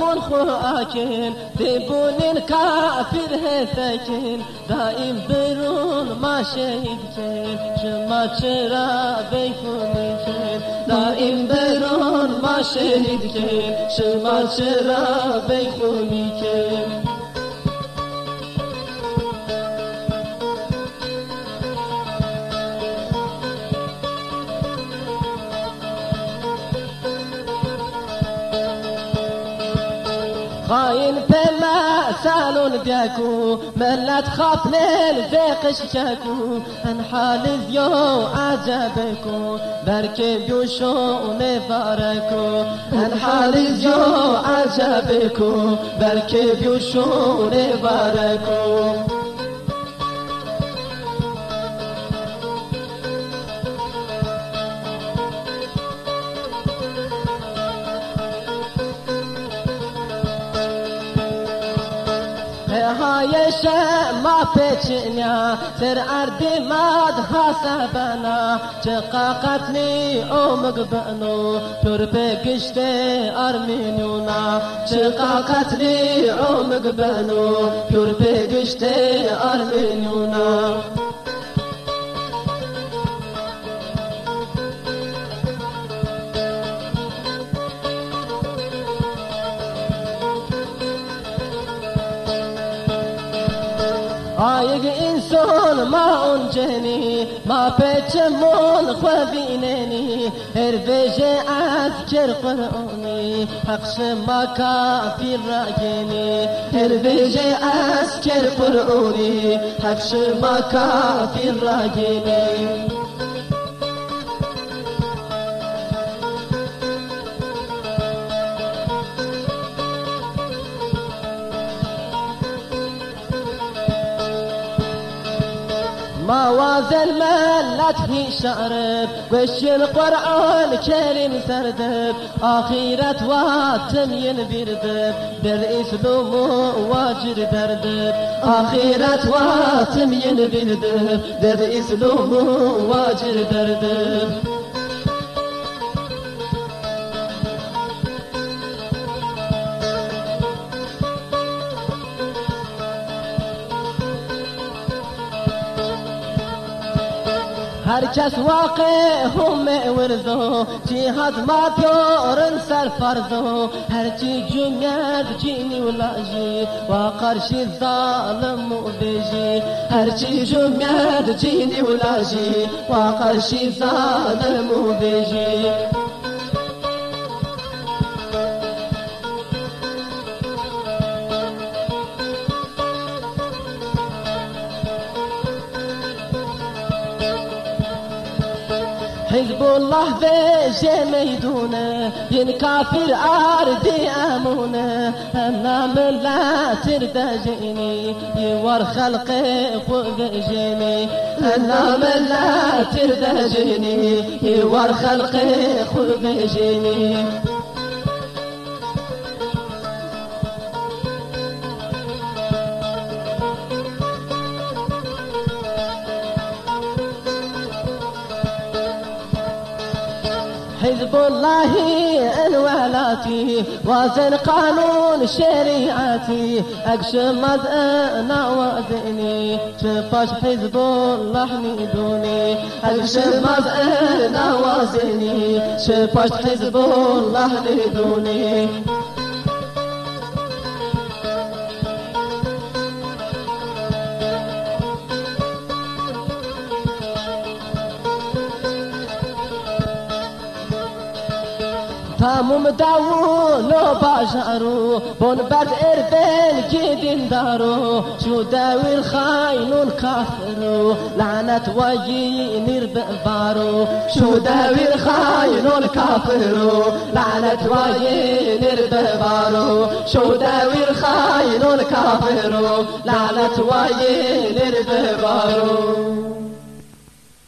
من خواكين تبون كافر هثكين دائم برون ما شهيدكين شما چرا بيكونيكين دائم برون ما شهيدكين شما چرا بيكونيكين خاين بلا سالون بياكو ملا تخاف ليل زيقش شاكو انحال ذيو عجبكو بركب يوشو نفاركو انحال ذيو عجبكو بركب يوشو نفاركو های شما پیچنیا سر اردی ماد حسابنا چقا قتلی اومگ بانو پر بگشت ارمینونا چقا قتلی اومگ بانو پر بگشت ارمینونا آیگ انسان ما اون جنی ما پیچ مول خوابیننی. هر ویج از کر قرآنی حقش ما کافی راگینی. هر ویج از کر قرآنی حقش ما کافی راگینی. ما وازن ملت في شعرب وش القرآن الكريم سردب آخيرة واتم ينبردب بالرئيس لومو واجر دردب. آخيرة واتم ينبردب بالرئيس لومو واجر دردب. هر کس واقع هم ورزو جهاد ما پیورن سر فرزو هر چی جنگد جینی ولاجی و قرشی ظالم و هر چی جنگد جینی ولاجی و قرشی ظالم و حزب الله في ميدونه ين كافر أرضي أمونه أنا من لا تردجيني يور خلقي خذ جيني أنا من لا تردجيني يور خلقي خذ جيني حزب الله الولاتي وزن قانون شريعتي. اقشم أنا وزني شفاش حزب الله نيدوني اقشم أنا وزني شفاش حزب الله نيدوني تموم داولو باشارو بون برد اربن جدين دارو شو داوي الخاينون كافرو لعنة وينير بارو شو داوي الخاينون كافرو لعنة وينير بارو شو داوي الخاينون كافرو لعنة وينير بارو